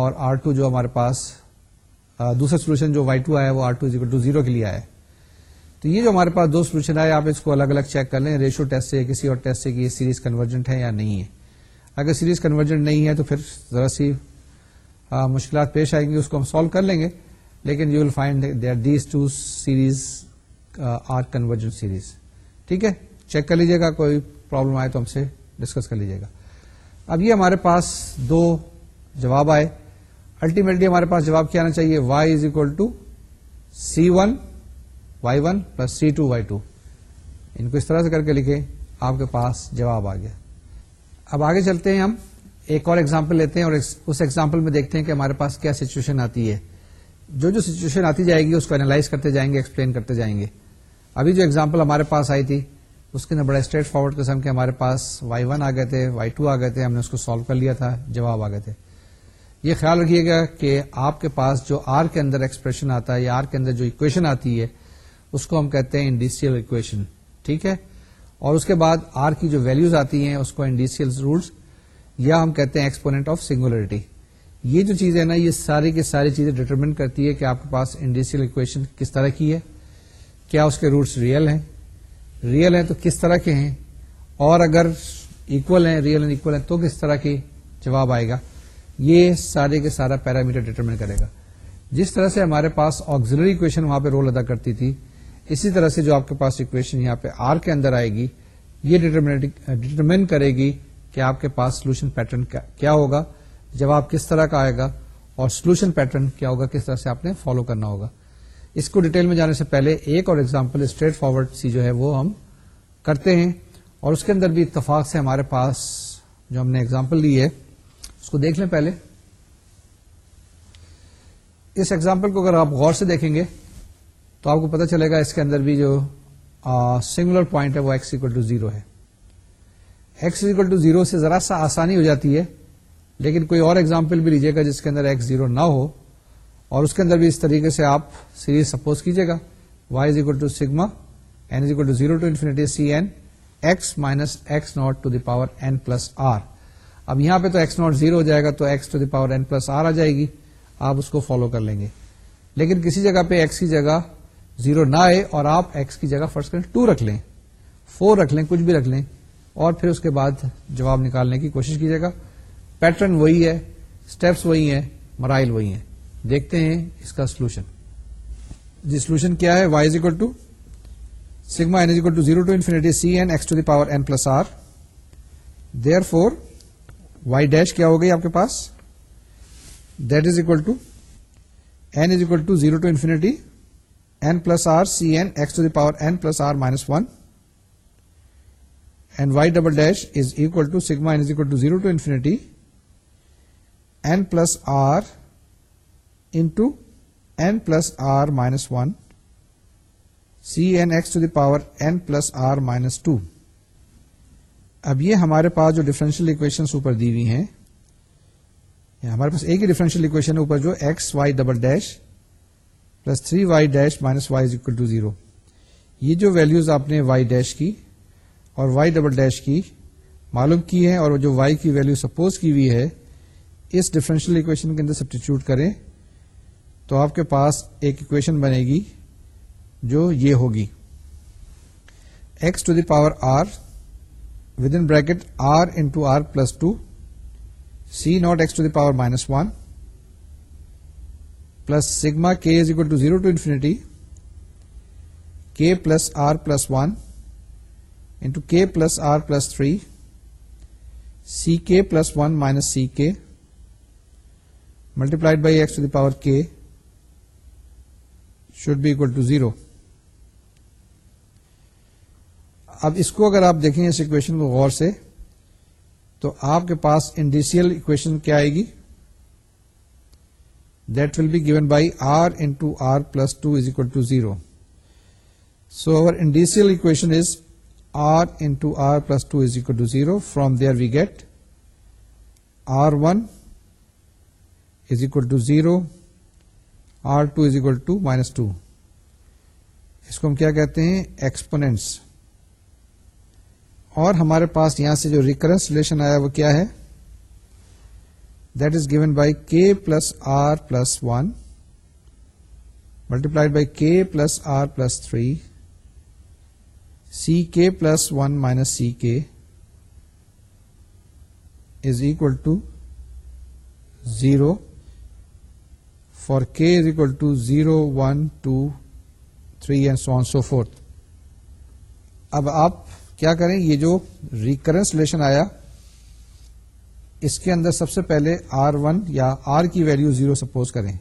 اور آر ٹو جو ہمارے پاس دوسرا سولوشن جو وائی ٹو آیا وہ R two is equal to zero کے لیے آیا تو یہ جو ہمارے پاس دو سولوشن آئے آپ اس کو الگ الگ چیک کر لیں ریشو ٹیسٹ سے کسی اور ٹیسٹ سے کہ یہ سیریز کنورجنٹ ہے یا نہیں ہے اگر سیریز کنورجنٹ نہیں ہے تو پھر ذرا سی مشکلات پیش آئیں گی اس کو ہم سالو کر لیں گے لیکن you will find they are two series are convergent series ٹھیک ہے چیک کر لیجیے گا کوئی پرابلم آئے تو ہم سے ڈسکس کر لیجیے گا اب یہ ہمارے پاس دو جواب آئے الٹیمیٹلی ہمارے پاس جواب کیا آنا چاہیے Y is equal to C one Y one plus C two Y two ان کو اس طرح سے کر کے لکھے آپ کے پاس جواب آ گیا اب آگے چلتے ہیں ہم ایک اور ایگزامپل لیتے ہیں اور اس ایگزامپل میں دیکھتے ہیں کہ ہمارے پاس کیا سچویشن آتی ہے جو جو سچویشن آتی جائے گی اس کو انالائز کرتے جائیں گے ایکسپلین کرتے جائیں گے ابھی جو ایگزامپل ہمارے پاس آئی تھی اس کے اندر بڑے اسٹریٹ فارورڈ قسم کے ہمارے پاس وائی ون آ گئے تھے وائی ٹو آ گئے تھے ہم نے اس کو سالو کر لیا تھا جواب آ گئے تھے یہ خیال رکھیے گا کہ آپ کے پاس جو آر کے اندر ایکسپریشن آتا ہے یا آر کے اندر جو اکویشن آتی ہے اس کو ہم کہتے ہیں انڈیسیل اکویشن ٹھیک ہے اور اس کے بعد آر کی جو ویلوز آتی ہیں اس کو انڈیسیل رولس یا ہم کہتے ہیں ایکسپونیٹ آف سنگولرٹی یہ جو چیز ہے نا یہ ساری کی ساری چیزیں ڈیٹرمنٹ کرتی ہے کہ آپ کے پاس انڈیسیل اکویشن کس طرح کی ہے کیا اس کے روٹس ریئل ہیں ریئل ہیں تو کس طرح کے ہیں اور اگر اکول ہیں ریئل اینڈ ہیں تو کس طرح کے جواب آئے گا یہ سارے کے سارا پیرامیٹر ڈیٹرمنٹ کرے گا جس طرح سے ہمارے پاس آگزلری اکویشن وہاں پہ رول ادا کرتی تھی اسی طرح سے جو آپ کے پاس اکویشن یہاں پہ آر کے اندر آئے گی یہ ڈیٹرمن کرے گی کہ آپ کے پاس سولوشن پیٹرن کیا ہوگا جواب کس طرح کا آئے گا اور سولوشن پیٹرن کیا ہوگا کس طرح سے آپ نے فالو کرنا ہوگا اس کو ڈیٹیل میں جانے سے پہلے ایک اور ایگزامپل اسٹریٹ فارورڈ سی جو ہے وہ ہم کرتے ہیں اور اس کے اندر بھی اتفاق سے ہمارے پاس جو ہم نے ایگزامپل لی ہے اس کو دیکھ لیں پہلے اس ایگزامپل کو اگر آپ غور سے دیکھیں گے تو آپ کو پتا چلے گا اس کے اندر بھی جو سنگولر پوائنٹ ہے وہ ایکس اکول ٹو زیرو ہے ایکس اکول ٹو زیرو سے ذرا سا آسانی ہو جاتی ہے لیکن کوئی اور ایگزامپل بھی لیجیے گا جس کے اندر ایکس زیرو نہ ہو اور اس کے اندر بھی اس طریقے سے آپ سیریز سپوز کیجیے گا Y is equal to sigma to zero to infinity C N X minus X naught to the power N plus R اب یہاں پہ تو ایکس ناٹ زیرو ہو جائے گا تو X to the power N plus R آ جائے گی آپ اس کو فالو کر لیں گے لیکن کسی جگہ پہ ایکس کی جگہ زیرو نہ آئے اور آپ ایکس کی جگہ فرسٹ ٹو رکھ لیں فور رکھ لیں کچھ بھی رکھ لیں اور پھر اس کے بعد جواب نکالنے کی کوشش کیجیے گا پیٹرن وہی ہے اسٹیپس وہی ہیں مرائل وہی ہیں دیکھتے ہیں اس کا سولوشن جی سولوشن کیا ہے Y is equal to sigma is equal to zero to infinity C N X to the power N plus R therefore Y dash کیا ہو گئی آپ کے پاس that is equal to N is equal to zero to infinity one and Y double dash is equal to sigma is equal to zero N plus R in plus R minus one C X to the power R minus two اب یہ ہمارے پاس جو ڈیفرنشیل اکویشن دی ہوئی ہیں ہمارے پاس ایک ہی ڈیفرنشیل اکویشن اوپر جو X Y double dash plus three Y dash minus Y is equal to zero یہ جو ویلوز آپ نے وائی ڈیش کی اور وائی ڈبل ڈیش کی معلوم کی ہے اور جو وائی کی ویلو سپوز کی ہوئی ہے اس ڈفرینشیل اکویشن کے اندر سبسٹیچیوٹ کریں تو آپ کے پاس ایک اکویشن بنے گی جو یہ ہوگی X to the power R within bracket R into R plus two C naught X to the power minus one plus sigma K is equal to zero to infinity K plus R plus one into K plus R plus three C K plus one minus C K multiplied by X to the power K should be equal to zero اب اس کو اگر آپ دیکھیں اس اکویشن کو غور سے تو آپ کے پاس انڈیسیل اکویشن کیا آئے گی be given by R R plus two is equal to zero so our So equation is R into R plus two is 2 to zero from 0. We get R one is equal to zero R two is equal to minus two اس کو ہم کیا کہتے ہیں ایکسپوٹس اور ہمارے پاس یہاں سے جو ریکرنس ریلیشن آیا وہ کیا ہے given by K plus R plus one multiplied by K plus R plus three C K plus one minus C K is to to zero k K is to to zero one two three and so so forth اب آپ کیا کریں یہ جو ریکرنس ریلیشن آیا اس کے اندر سب سے پہلے آر ون یا آر کی ویلو زیرو سپوز کریں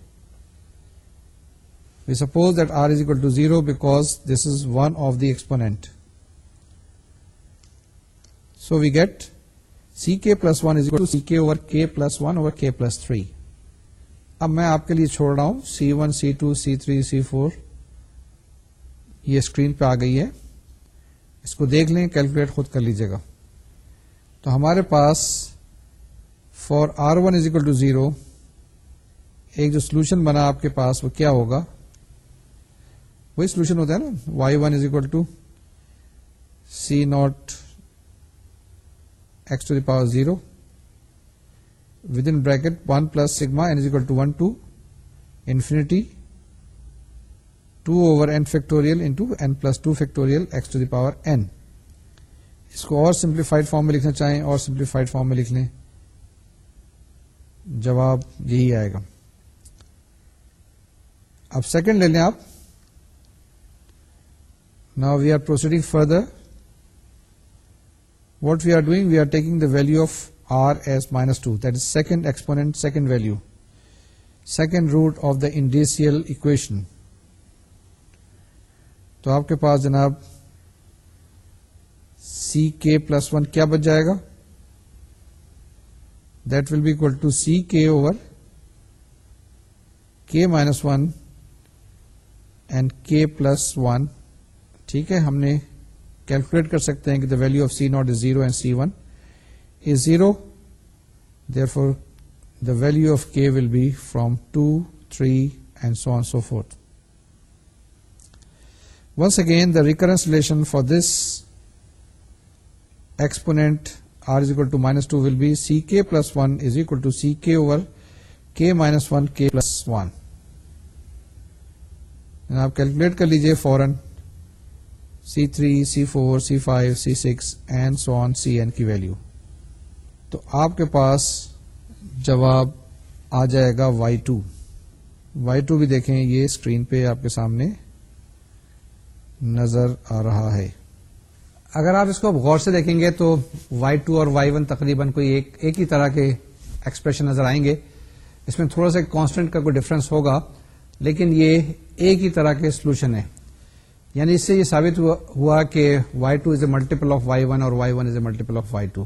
we suppose that R is equal to zero because this is one of the exponent so we get C K plus one is equal C K over K plus one over K plus three اب میں آپ کے لیے چھوڑ رہا ہوں C one C two C three C four یہ اسکرین پہ آ گئی ہے اس کو دیکھ لیں کیلکولیٹ خود کر لیجیے گا تو ہمارے پاس for R one is equal to zero ایک جو سولوشن بنا آپ کے پاس وہ کیا ہوگا وہی سولوشن ہوتا ہے نا Y one is equal to C naught X to the power zero within bracket one plus sigma N is equal to one to infinity two over N factorial into N plus two factorial X to the power N اس کو اور سمپلیفائڈ فارم میں لکھنا چاہیں اور سمپلیفائڈ فارم میں لکھ لیں جواب یہی آئے گا اب سیکنڈ لے لیں آپ نا we are proceeding further what we are doing we are taking the value of R as minus two that is second exponent second value second root of the indicial equation تو آپ کے پاس جناب سی کے پلس ون کیا بچ جائے گا be equal over K minus one and K plus one ٹھیک ہے ہم نے کیلکولیٹ کر سکتے ہیں کہ the value of C naught is zero and C one is zero therefore the value of K will be from two three and so so forth once again the recurrence relation for this exponent آپ کیلکولیٹ کر لیجیے فورن C three C four C five C six on C N کی ویلو تو آپ کے پاس جواب آ جائے گا وائی ٹو وائی ٹو بھی دیکھیں یہ اسکرین پہ آپ کے سامنے نظر آ رہا ہے اگر آپ اس کو غور سے دیکھیں گے تو وائی ٹو اور وائی ون تقریباً کوئی ایک ایک ہی طرح کے ایکسپریشن نظر آئیں گے اس میں تھوڑا سا کانسٹنٹ کا کوئی ڈفرنس ہوگا لیکن یہ ایک ہی طرح کے سولوشن ہے یعنی اس سے یہ ثابت ہوا کہ Y two is a multiple of Y one اور Y one is a multiple of Y two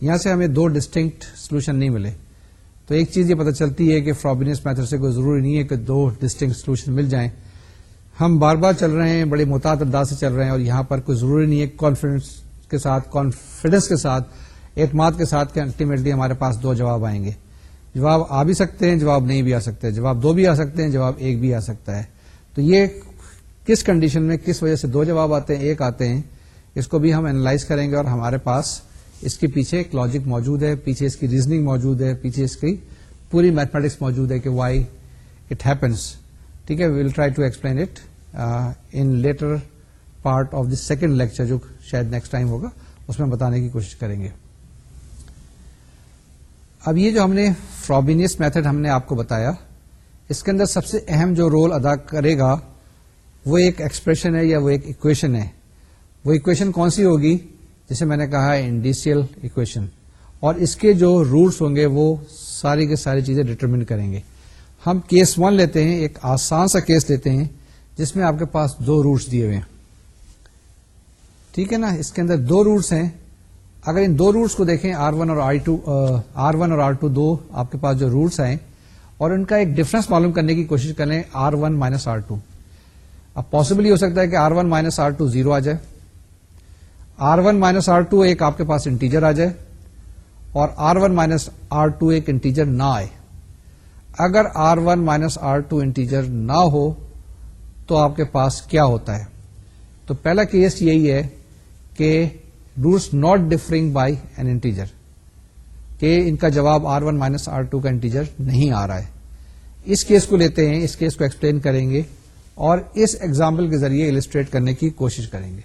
یہاں سے ہمیں دو ڈسٹنکٹ سولوشن نہیں ملے تو ایک چیز یہ پتہ چلتی ہے کہ فرابینس میتھڈ سے کوئی ضروری نہیں ہے کہ دو ڈسٹنکٹ سولوشن مل جائیں ہم بار بار چل رہے ہیں بڑے محتاط انداز سے چل رہے ہیں اور یہاں پر کوئی ضروری نہیں ہے کانفیڈینس کے ساتھ کانفیڈنس کے ساتھ اعتماد کے ساتھ کہ الٹیمیٹلی ہمارے پاس دو جواب آئیں گے جواب آ بھی سکتے ہیں جواب نہیں بھی آ سکتے جواب دو بھی آ سکتے ہیں جواب ایک بھی آ سکتا ہے تو یہ کس کنڈیشن میں کس وجہ سے دو جواب آتے ہیں ایک آتے ہیں اس کو بھی ہم اینالائز کریں گے اور ہمارے پاس اس کے پیچھے ایک لاجک موجود ہے پیچھے اس کی ریزننگ موجود ہے پیچھے اس کی پوری میتھمیٹکس موجود ہے کہ وائی اٹ ہیپنس ٹھیک we will try to explain it in later part of the second lecture جو شاید نیکسٹ ٹائم ہوگا اس میں بتانے کی کوشش کریں گے اب یہ جو ہم نے فروبینس میتھڈ ہم نے آپ کو بتایا اس کے اندر سب سے اہم جو رول ادا کرے گا وہ ایک ایکسپریشن ہے یا وہ ایک اکویشن ہے وہ اکویشن کون سی ہوگی جسے میں نے کہا انڈیسیل اکویشن اور اس کے جو رولس ہوں گے وہ ساری کے ساری چیزیں ڈٹرمن کریں گے ہم کیس ون لیتے ہیں ایک آسان سا کیس لیتے ہیں جس میں آپ کے پاس دو روٹس دیے ہوئے ہیں ٹھیک ہے نا اس کے اندر دو روٹس ہیں اگر ان دو روٹس کو دیکھیں آر ون اور آر ٹو آر ون اور آر ٹو دو آپ کے پاس جو روٹس ہیں اور ان کا ایک ڈفرنس معلوم کرنے کی کوشش کر لیں R one minus R two اب پاسبل ہو سکتا ہے کہ R one minus R two zero آ جائے R one minus R two ایک آپ کے پاس انٹیجر آ جائے اور R one minus R two ایک انٹیجر نہ آئے اگر R one minus R two integer نہ ہو تو آپ کے پاس کیا ہوتا ہے تو پہلا کیس یہی ہے کہ roots not differing by an integer کہ ان کا جواب R one minus R two کا انٹیجر نہیں آ رہا ہے اس کیس کو لیتے ہیں اس کیس کو ایکسپلین کریں گے اور اس ایگزامپل کے ذریعے السٹریٹ کرنے کی کوشش کریں گے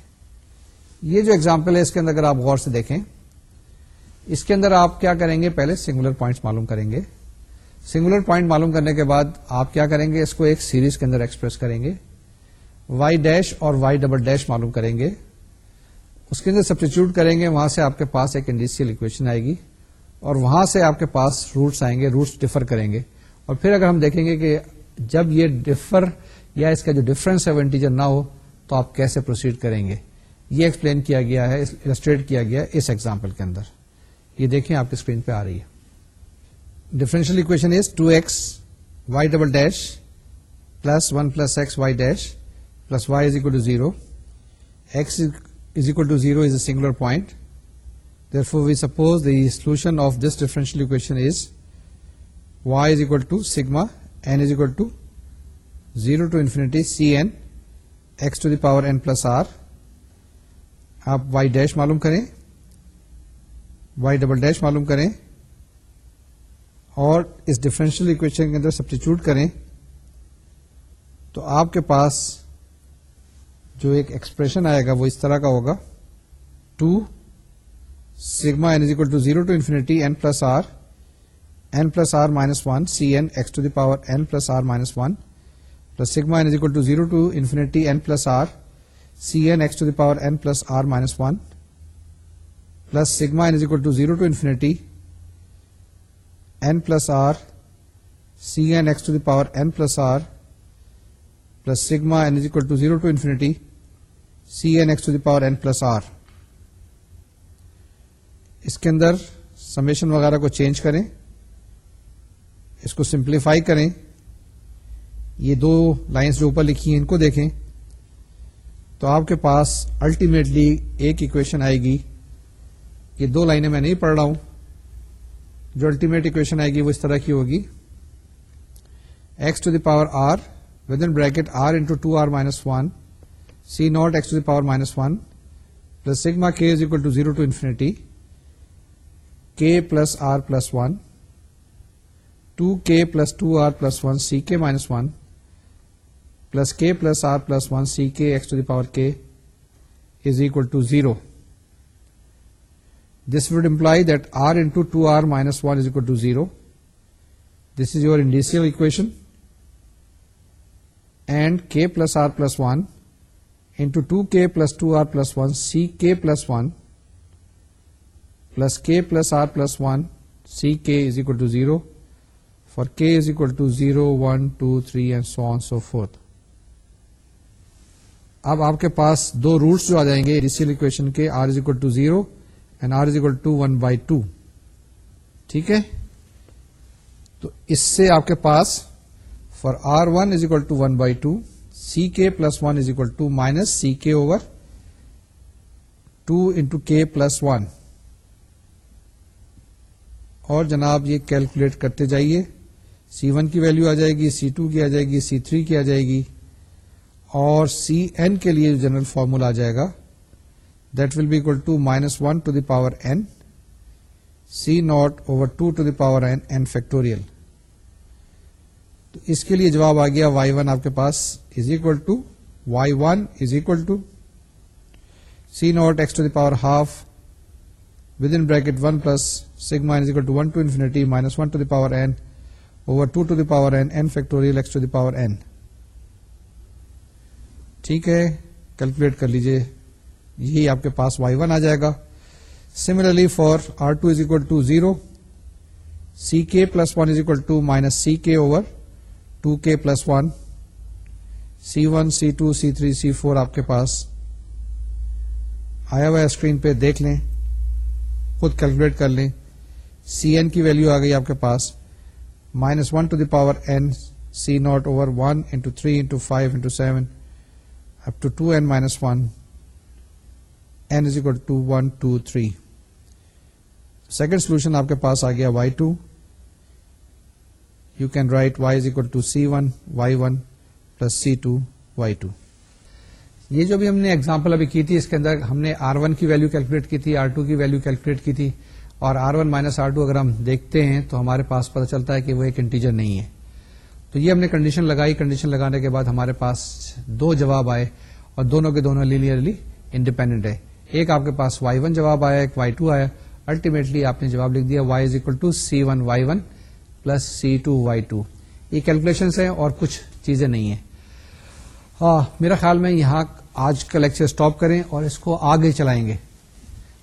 یہ جو ایگزامپل ہے اس کے اندر اگر آپ غور سے دیکھیں اس کے اندر آپ کیا کریں گے پہلے سنگولر پوائنٹس معلوم کریں گے سنگولر پوائنٹ معلوم کرنے کے بعد آپ کیا کریں گے اس کو ایک سیریز کے اندر ایکسپریس کریں گے وائی ڈیش اور وائی ڈبل ڈیش معلوم کریں گے اس کے اندر سبسٹیچیوٹ کریں گے وہاں سے آپ کے پاس ایک انڈیسیل اکویشن آئے گی اور وہاں سے آپ کے پاس روٹس آئیں گے روٹس ڈفر کریں گے اور پھر اگر ہم دیکھیں گے کہ جب یہ ڈفر یا اس کا جو ڈفرنس ہے نہ ہو تو آپ کیسے پروسیڈ کریں گے یہ ایکسپلین کیا گیا ہے اس ایگزامپل کے اندر یہ دیکھیں آپ کی اسکرین پہ آ رہی ہے differential equation is two x y double dash plus one plus x y dash plus y is equal to zero x is equal to zero is a singular point therefore we suppose the solution of this differential equation is y is equal to sigma n is equal to zero to infinity c n x to the power n plus r آپ وائی ڈیش معلوم کریں وائی ڈبل ڈیش معلوم کریں اور اس ڈفرینشیل اکویشن کے اندر سبسٹیچیوٹ کریں تو آپ کے پاس جو ایکسپریشن آئے گا وہ اس طرح کا ہوگا two equal to zero n plus r n plus r minus one c n x to the power n plus r minus one plus sigma n is equal to zero to infinity n plus r c n x to the power n plus r minus one plus sigma n is equal to zero to infinity plus r c n x to the power n plus r plus sigma to zero to infinity c n x to the power n plus r اس کے اندر سمیشن وغیرہ کو چینج کریں اس کو سمپلیفائی کریں یہ دو لائنس جو اوپر لکھی ہیں ان کو دیکھیں تو آپ کے پاس الٹیمیٹلی ایک اکویشن آئے گی یہ دو لائنیں میں نہیں پڑھ رہا ہوں جو الٹیمیٹ اکویشن آئے گی وہ اس طرح کی ہوگی x to the power r with in bracket r into two r minus one c not x to the power minus one plus sigma k is equal to zero to infinity k plus r plus one two k plus two r plus one c k minus one plus k plus r plus one c k x to the power k is equal to zero this would imply that into two r minus one is equal to zero this is your indicial equation and k plus r plus one into two r plus one c k plus one plus k plus r plus one c k to zero one two three so so forth اب آپ کے پاس دو روٹس جو آ جائیں گے اکویشن کے r is equal to zero r is equal to to one by ٹھیک ہے تو اس سے آپ کے پاس for r one is equal to one by two c k plus one is equal to minus c k over two into k plus one اور جناب یہ کیلکولیٹ کرتے جائیے سی ون کی ویلو آ جائے گی سی ٹو کی آ جائے گی سی تھری کی آ جائے گی اور سی این کے لیے جنرل فارمولا آ جائے گا دیٹ ول بی ایو to minus one to the power n c not over two to the power اس کے لیے جواب آ گیا وائی ون آپ کے پاس is equal to Y one is equal to c not x to the power half with in bracket one plus sigma is equal to one to infinity minus one to the power n over two to the power power n ٹھیک ہے کیلکولیٹ کر لیجیے یہی آپ کے پاس وائی ون آ جائے گا similarly for r two is equal to zero c k plus one is equal to minus c k over two k plus one c one c two c three c four آپ کے پاس آیا ہوا اسکرین پہ دیکھ لیں خود کیلکولیٹ کر لیں سی این کی ویلو آ گئی آپ کے پاس minus one to the power n c not over one into three into five into seven up to two n minus one آپ کے پاس آ گیا جو بھی ہم نے اگزامپل کی تھی اس کے اندر ہم نے آر ون کی ویلو کیلکولیٹ کی تھی آر ٹو کی ویلو کیلکولیٹ کی تھی اور r one minus r two اگر ہم دیکھتے ہیں تو ہمارے پاس پتا چلتا ہے کہ وہ ایک انٹیجر نہیں ہے تو یہ ہم نے کنڈیشن لگائی کنڈیشن لگانے کے بعد ہمارے پاس دو جواب آئے اور دونوں کے دونوں لینئرلی انڈیپینڈنٹ ہے ایک آپ کے پاس وائی ون جواب آیا ایک وائی ٹو آیا الٹیمیٹلی آپ نے جواب لکھ دیا y is equal to c one y one plus c two y two یہ کیلکولیشنس ہیں اور کچھ چیزیں نہیں ہیں ہاں میرا خیال میں یہاں آج کا لیکچر اسٹاپ کریں اور اس کو آگے چلائیں گے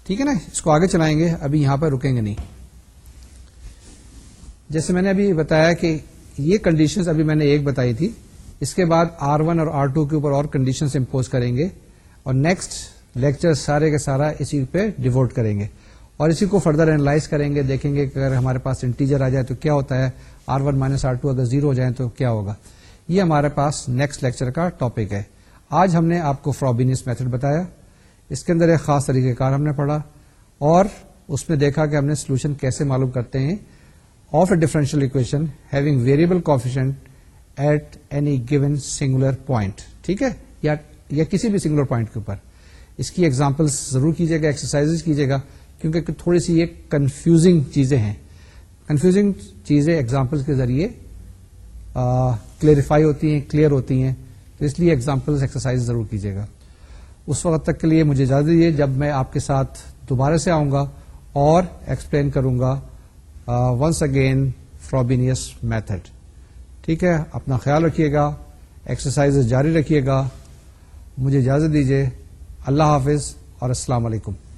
ٹھیک ہے نا اس کو آگے چلائیں گے ابھی یہاں پر رکیں گے نہیں جیسے میں نے ابھی بتایا کہ یہ کنڈیشن ابھی میں نے ایک بتائی تھی اس کے بعد آر ون اور آر ٹو کے اوپر اور کنڈیشن امپوز کریں گے اور نیکسٹ لیکچر سارے کے سارا اسی پہ ڈیوٹ کریں گے اور اسی کو فردر اینالائز کریں گے دیکھیں گے کہ اگر ہمارے پاس انٹیجر آ جائے تو کیا ہوتا ہے r one minus r two اگر زیرو ہو جائیں تو کیا ہوگا یہ ہمارے پاس نیکسٹ لیکچر کا ٹاپک ہے آج ہم نے آپ کو فروبینس میتھڈ بتایا اس کے اندر ایک خاص طریقہ کار ہم نے پڑھا اور اس میں دیکھا کہ ہم نے سولوشن کیسے معلوم کرتے ہیں of a differential equation having variable coefficient at any given singular point ٹھیک ہے یا کسی بھی سنگولر پوائنٹ کے اوپر اس کی ایگزامپلس ضرور کیجیے گا ایکسرسائز کیجیے گا کیونکہ تھوڑی سی یہ کنفیوزنگ چیزیں ہیں کنفیوزنگ چیزیں ایگزامپلس کے ذریعے کلیئرفائی ہوتی ہیں کلیئر ہوتی ہیں تو اس لیے ایگزامپلس ایکسرسائز ضرور کیجیے گا اس وقت تک کے لیے مجھے اجازت دیجیے جب میں آپ کے ساتھ دوبارہ سے آؤں گا اور ایکسپلین کروں گا ونس اگین فروبینس میتھڈ ٹھیک ہے اپنا خیال رکھیے گا ایکسرسائز جاری رکھیے گا مجھے اجازت دیجیے اللہ حافظ اور السلام علیکم